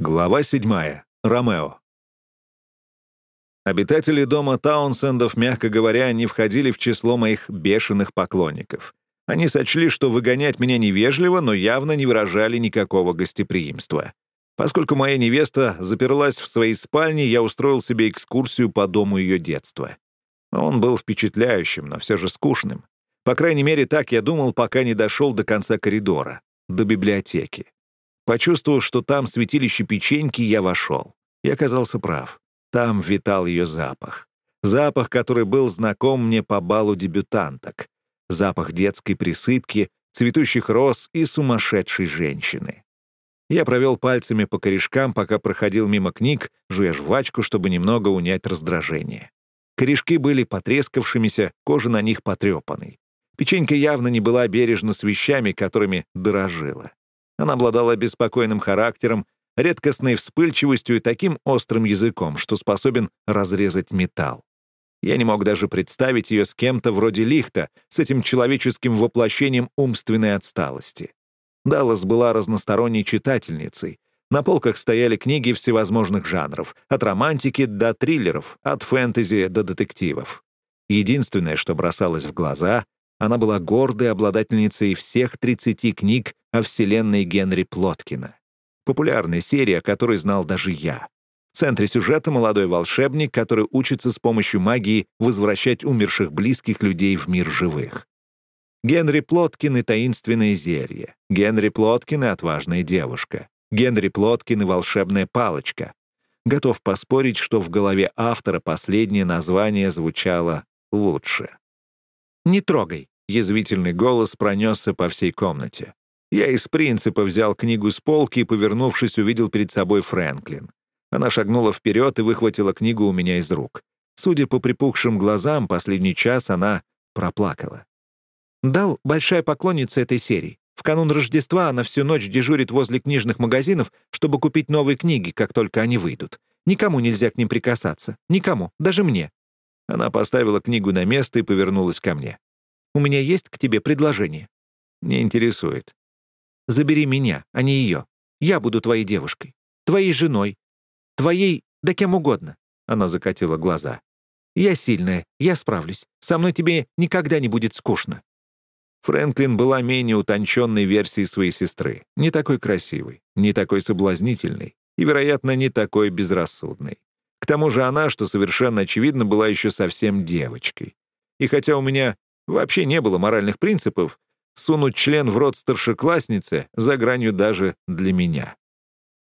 Глава 7. Ромео. Обитатели дома Таунсендов, мягко говоря, не входили в число моих бешеных поклонников. Они сочли, что выгонять меня невежливо, но явно не выражали никакого гостеприимства. Поскольку моя невеста заперлась в своей спальне, я устроил себе экскурсию по дому ее детства. Он был впечатляющим, но все же скучным. По крайней мере, так я думал, пока не дошел до конца коридора, до библиотеки. Почувствовав, что там святилище печеньки, я вошел. И оказался прав. Там витал ее запах. Запах, который был знаком мне по балу дебютанток. Запах детской присыпки, цветущих роз и сумасшедшей женщины. Я провел пальцами по корешкам, пока проходил мимо книг, жуя жвачку, чтобы немного унять раздражение. Корешки были потрескавшимися, кожа на них потрепанной. Печенька явно не была бережна с вещами, которыми дорожила. Она обладала беспокойным характером, редкостной вспыльчивостью и таким острым языком, что способен разрезать металл. Я не мог даже представить ее с кем-то вроде Лихта, с этим человеческим воплощением умственной отсталости. Даллас была разносторонней читательницей. На полках стояли книги всевозможных жанров, от романтики до триллеров, от фэнтези до детективов. Единственное, что бросалось в глаза она была гордой обладательницей всех 30 книг о вселенной Генри Плоткина. Популярная серия, которой знал даже я. В центре сюжета молодой волшебник, который учится с помощью магии возвращать умерших близких людей в мир живых. Генри Плоткин и таинственное зелье. Генри Плоткин и отважная девушка. Генри Плоткин и волшебная палочка. Готов поспорить, что в голове автора последнее название звучало лучше. «Не трогай», — язвительный голос пронесся по всей комнате. Я из принципа взял книгу с полки и, повернувшись, увидел перед собой Фрэнклин. Она шагнула вперед и выхватила книгу у меня из рук. Судя по припухшим глазам, последний час она проплакала. Дал — большая поклонница этой серии. В канун Рождества она всю ночь дежурит возле книжных магазинов, чтобы купить новые книги, как только они выйдут. Никому нельзя к ним прикасаться. Никому, даже мне. Она поставила книгу на место и повернулась ко мне. «У меня есть к тебе предложение». «Не интересует». «Забери меня, а не ее. Я буду твоей девушкой, твоей женой, твоей, да кем угодно». Она закатила глаза. «Я сильная, я справлюсь. Со мной тебе никогда не будет скучно». Фрэнклин была менее утонченной версией своей сестры, не такой красивой, не такой соблазнительной и, вероятно, не такой безрассудной. К тому же она, что совершенно очевидно, была еще совсем девочкой. И хотя у меня вообще не было моральных принципов, сунуть член в рот старшеклассницы за гранью даже для меня.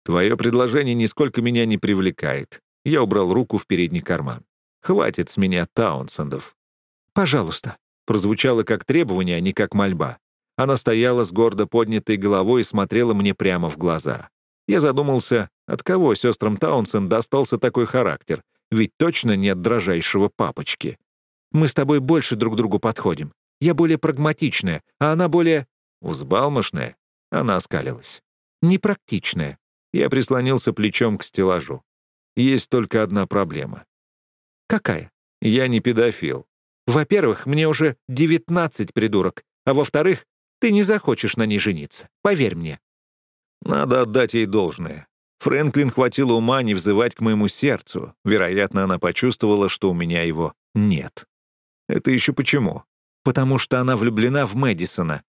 Твое предложение нисколько меня не привлекает. Я убрал руку в передний карман. Хватит с меня Таунсендов. «Пожалуйста», — прозвучало как требование, а не как мольба. Она стояла с гордо поднятой головой и смотрела мне прямо в глаза. Я задумался, от кого сестрам Таунсен достался такой характер, ведь точно нет дрожайшего папочки. Мы с тобой больше друг другу подходим. Я более прагматичная, а она более... Взбалмошная. Она оскалилась. Непрактичная. Я прислонился плечом к стеллажу. Есть только одна проблема. Какая? Я не педофил. Во-первых, мне уже 19, придурок. А во-вторых, ты не захочешь на ней жениться. Поверь мне. Надо отдать ей должное. Фрэнклин хватило ума не взывать к моему сердцу. Вероятно, она почувствовала, что у меня его нет. Это еще почему? Потому что она влюблена в Мэдисона.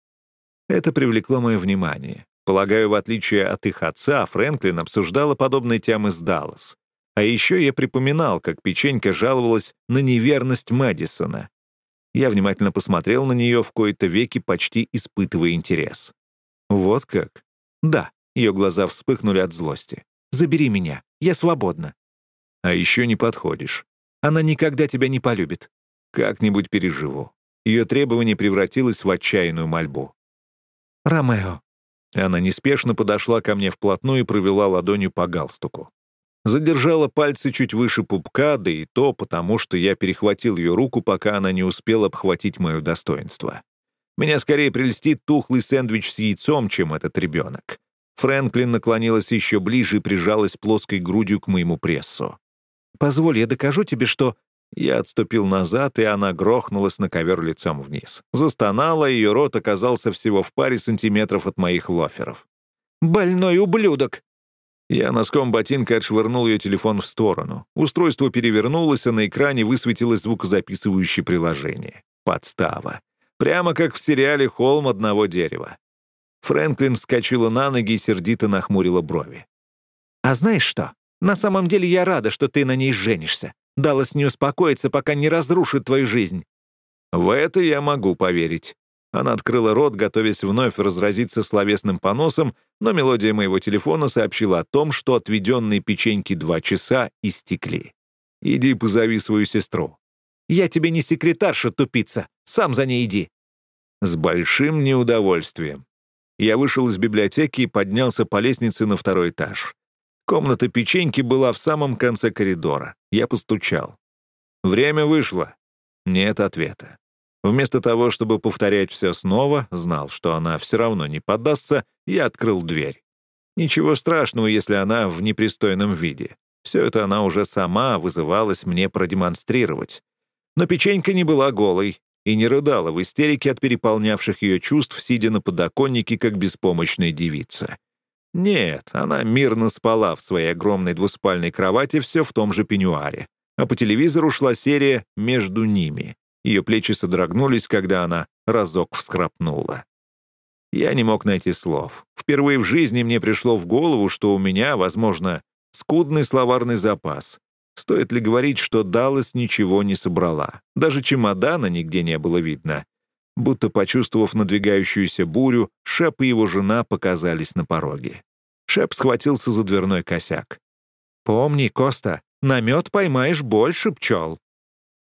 Это привлекло мое внимание. Полагаю, в отличие от их отца, Фрэнклин обсуждала подобные темы с Даллас. А еще я припоминал, как печенька жаловалась на неверность Мэдисона. Я внимательно посмотрел на нее в кои-то веки, почти испытывая интерес. Вот как? Да, ее глаза вспыхнули от злости. «Забери меня, я свободна». «А еще не подходишь. Она никогда тебя не полюбит. Как-нибудь переживу». Ее требование превратилось в отчаянную мольбу. «Ромео». Она неспешно подошла ко мне вплотную и провела ладонью по галстуку. Задержала пальцы чуть выше пупка, да и то потому, что я перехватил ее руку, пока она не успела обхватить мое достоинство. Меня скорее прельстит тухлый сэндвич с яйцом, чем этот ребенок. Фрэнклин наклонилась еще ближе и прижалась плоской грудью к моему прессу. «Позволь, я докажу тебе, что...» Я отступил назад, и она грохнулась на ковер лицом вниз. Застонала, ее рот оказался всего в паре сантиметров от моих лоферов. «Больной ублюдок!» Я носком ботинка отшвырнул ее телефон в сторону. Устройство перевернулось, а на экране высветилось звукозаписывающее приложение. Подстава. Прямо как в сериале «Холм одного дерева». Фрэнклин вскочила на ноги и сердито нахмурила брови. «А знаешь что? На самом деле я рада, что ты на ней женишься. Даллас не успокоится, пока не разрушит твою жизнь». «В это я могу поверить». Она открыла рот, готовясь вновь разразиться словесным поносом, но мелодия моего телефона сообщила о том, что отведенные печеньки два часа истекли. «Иди позови свою сестру». «Я тебе не секретарша, тупица. Сам за ней иди». С большим неудовольствием. Я вышел из библиотеки и поднялся по лестнице на второй этаж. Комната печеньки была в самом конце коридора. Я постучал. Время вышло. Нет ответа. Вместо того, чтобы повторять все снова, знал, что она все равно не поддастся, я открыл дверь. Ничего страшного, если она в непристойном виде. Все это она уже сама вызывалась мне продемонстрировать. Но печенька не была голой и не рыдала в истерике от переполнявших ее чувств, сидя на подоконнике, как беспомощная девица. Нет, она мирно спала в своей огромной двуспальной кровати все в том же пеньюаре. А по телевизору шла серия «Между ними». Ее плечи содрогнулись, когда она разок вскрапнула. Я не мог найти слов. Впервые в жизни мне пришло в голову, что у меня, возможно, скудный словарный запас. Стоит ли говорить, что Даллас ничего не собрала? Даже чемодана нигде не было видно. Будто почувствовав надвигающуюся бурю, Шеп и его жена показались на пороге. Шеп схватился за дверной косяк. «Помни, Коста, на мед поймаешь больше пчел».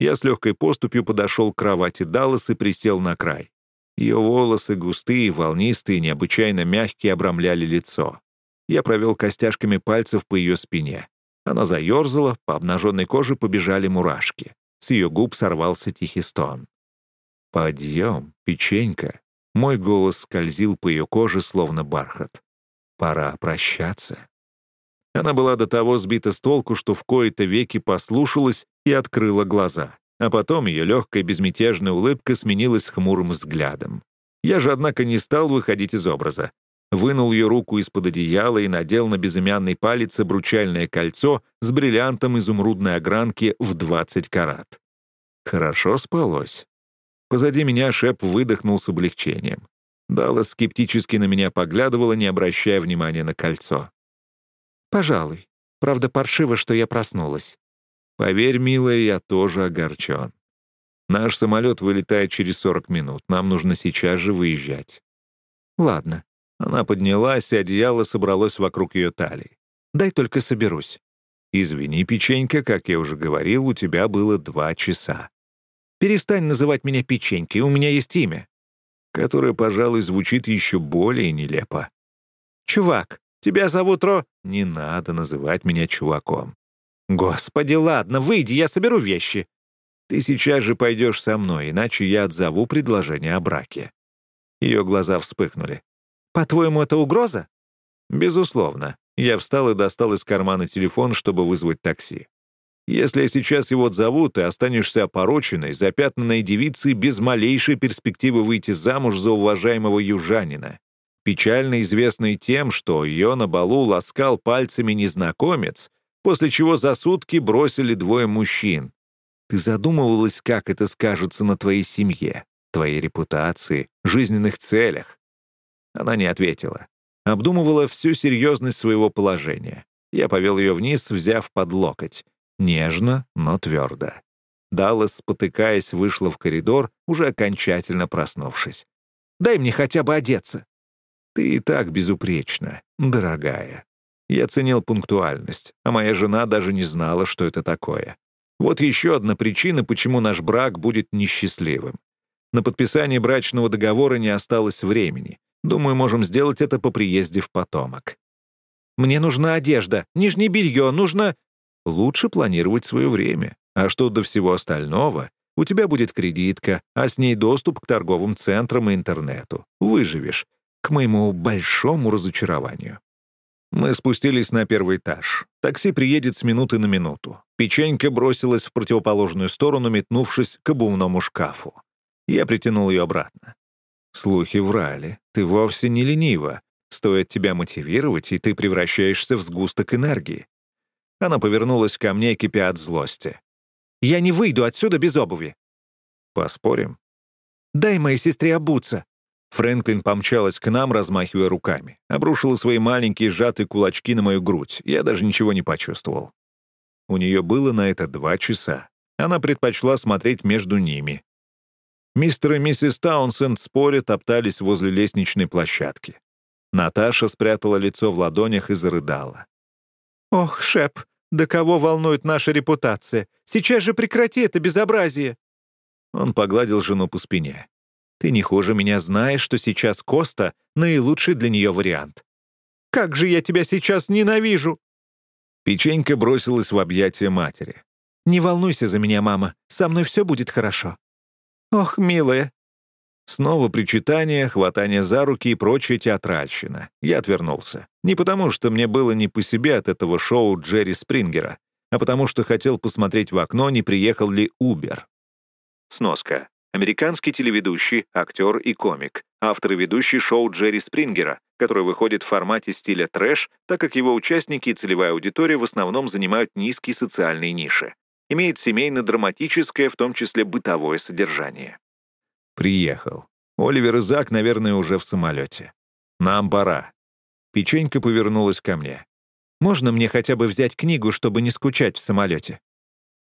Я с легкой поступью подошел к кровати Даллас и присел на край. Ее волосы, густые, волнистые, необычайно мягкие, обрамляли лицо. Я провел костяшками пальцев по ее спине. Она заерзала, по обнаженной коже побежали мурашки. С ее губ сорвался тихий стон. «Подъем, печенька!» Мой голос скользил по ее коже, словно бархат. «Пора прощаться». Она была до того сбита с толку, что в кои-то веки послушалась и открыла глаза. А потом ее легкая безмятежная улыбка сменилась хмурым взглядом. Я же, однако, не стал выходить из образа. Вынул ее руку из-под одеяла и надел на безымянный палец обручальное кольцо с бриллиантом изумрудной огранки в 20 карат. Хорошо спалось. Позади меня Шеп выдохнул с облегчением. Дала скептически на меня поглядывала, не обращая внимания на кольцо. «Пожалуй. Правда, паршиво, что я проснулась». «Поверь, милая, я тоже огорчен. Наш самолет вылетает через 40 минут. Нам нужно сейчас же выезжать». «Ладно». Она поднялась, и одеяло собралось вокруг ее талии. «Дай только соберусь». «Извини, печенька, как я уже говорил, у тебя было два часа». Перестань называть меня печенькой, у меня есть имя». Которое, пожалуй, звучит еще более нелепо. «Чувак, тебя зовут Ро...» «Не надо называть меня чуваком». «Господи, ладно, выйди, я соберу вещи». «Ты сейчас же пойдешь со мной, иначе я отзову предложение о браке». Ее глаза вспыхнули. «По-твоему, это угроза?» «Безусловно». Я встал и достал из кармана телефон, чтобы вызвать такси. Если сейчас его отзову, ты останешься опороченной, запятнанной девицей без малейшей перспективы выйти замуж за уважаемого южанина. Печально известный тем, что ее на балу ласкал пальцами незнакомец, после чего за сутки бросили двое мужчин. Ты задумывалась, как это скажется на твоей семье, твоей репутации, жизненных целях? Она не ответила. Обдумывала всю серьезность своего положения. Я повел ее вниз, взяв под локоть. Нежно, но твердо. Даллас, спотыкаясь, вышла в коридор, уже окончательно проснувшись. «Дай мне хотя бы одеться». «Ты и так безупречна, дорогая». Я ценил пунктуальность, а моя жена даже не знала, что это такое. Вот еще одна причина, почему наш брак будет несчастливым. На подписание брачного договора не осталось времени. Думаю, можем сделать это по приезде в потомок. «Мне нужна одежда, нижнее белье, нужно...» Лучше планировать свое время. А что до всего остального, у тебя будет кредитка, а с ней доступ к торговым центрам и интернету. Выживешь. К моему большому разочарованию. Мы спустились на первый этаж. Такси приедет с минуты на минуту. Печенька бросилась в противоположную сторону, метнувшись к обувному шкафу. Я притянул ее обратно. Слухи врали. Ты вовсе не ленива. Стоит тебя мотивировать, и ты превращаешься в сгусток энергии. Она повернулась ко мне, кипя от злости. «Я не выйду отсюда без обуви». «Поспорим?» «Дай моей сестре обуться». Фрэнклин помчалась к нам, размахивая руками. Обрушила свои маленькие сжатые кулачки на мою грудь. Я даже ничего не почувствовал. У нее было на это два часа. Она предпочла смотреть между ними. Мистер и миссис Таунсенд спорят, топтались возле лестничной площадки. Наташа спрятала лицо в ладонях и зарыдала. «Ох, Шеп, да кого волнует наша репутация? Сейчас же прекрати это безобразие!» Он погладил жену по спине. «Ты не хуже меня знаешь, что сейчас Коста — наилучший для нее вариант». «Как же я тебя сейчас ненавижу!» Печенька бросилась в объятия матери. «Не волнуйся за меня, мама. Со мной все будет хорошо». «Ох, милая». Снова причитание, хватание за руки и прочая театральщина. Я отвернулся. Не потому, что мне было не по себе от этого шоу Джерри Спрингера, а потому что хотел посмотреть в окно, не приехал ли Убер. Сноска. Американский телеведущий, актер и комик. Автор и ведущий шоу Джерри Спрингера, которое выходит в формате стиля трэш, так как его участники и целевая аудитория в основном занимают низкие социальные ниши имеет семейно-драматическое, в том числе бытовое содержание. Приехал. Оливер и Зак, наверное, уже в самолете. Нам пора. Печенька повернулась ко мне. «Можно мне хотя бы взять книгу, чтобы не скучать в самолете?»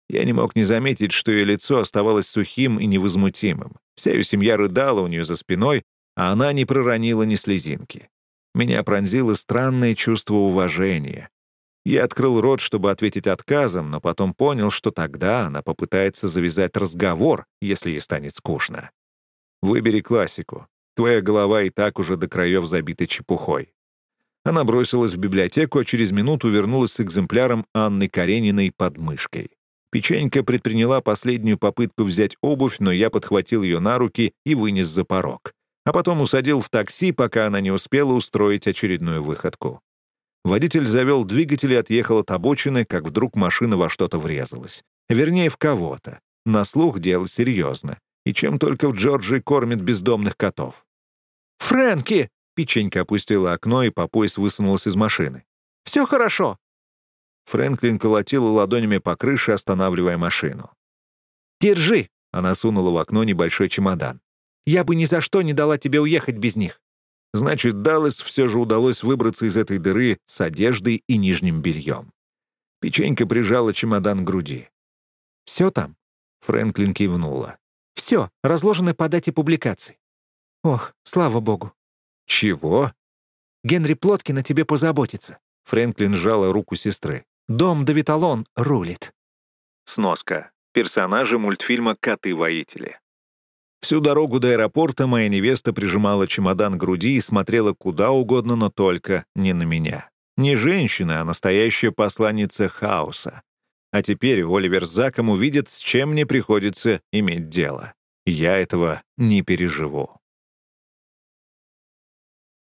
Я не мог не заметить, что ее лицо оставалось сухим и невозмутимым. Вся ее семья рыдала у нее за спиной, а она не проронила ни слезинки. Меня пронзило странное чувство уважения. Я открыл рот, чтобы ответить отказом, но потом понял, что тогда она попытается завязать разговор, если ей станет скучно. «Выбери классику. Твоя голова и так уже до краев забита чепухой». Она бросилась в библиотеку, а через минуту вернулась с экземпляром Анны Карениной под мышкой. Печенька предприняла последнюю попытку взять обувь, но я подхватил ее на руки и вынес за порог. А потом усадил в такси, пока она не успела устроить очередную выходку. Водитель завел двигатель и отъехал от обочины, как вдруг машина во что-то врезалась. Вернее, в кого-то. На слух дело серьезно. И чем только в Джорджии кормят бездомных котов. «Фрэнки!» — печенька опустила окно и по пояс высунулась из машины. «Все хорошо!» Фрэнклин колотила ладонями по крыше, останавливая машину. «Держи!» — она сунула в окно небольшой чемодан. «Я бы ни за что не дала тебе уехать без них. Значит, Даллас все же удалось выбраться из этой дыры с одеждой и нижним бельем. Печенька прижала чемодан к груди. «Все там?» Фрэнклин кивнула. «Все, разложено по дате публикации». «Ох, слава богу». «Чего?» «Генри Плоткин о тебе позаботится». Фрэнклин сжала руку сестры. «Дом Давиталон рулит». Сноска. Персонажи мультфильма «Коты-воители». Всю дорогу до аэропорта моя невеста прижимала чемодан к груди и смотрела куда угодно, но только не на меня. Не женщина, а настоящая посланница хаоса. А теперь Оливер Заком увидит, с чем мне приходится иметь дело. Я этого не переживу.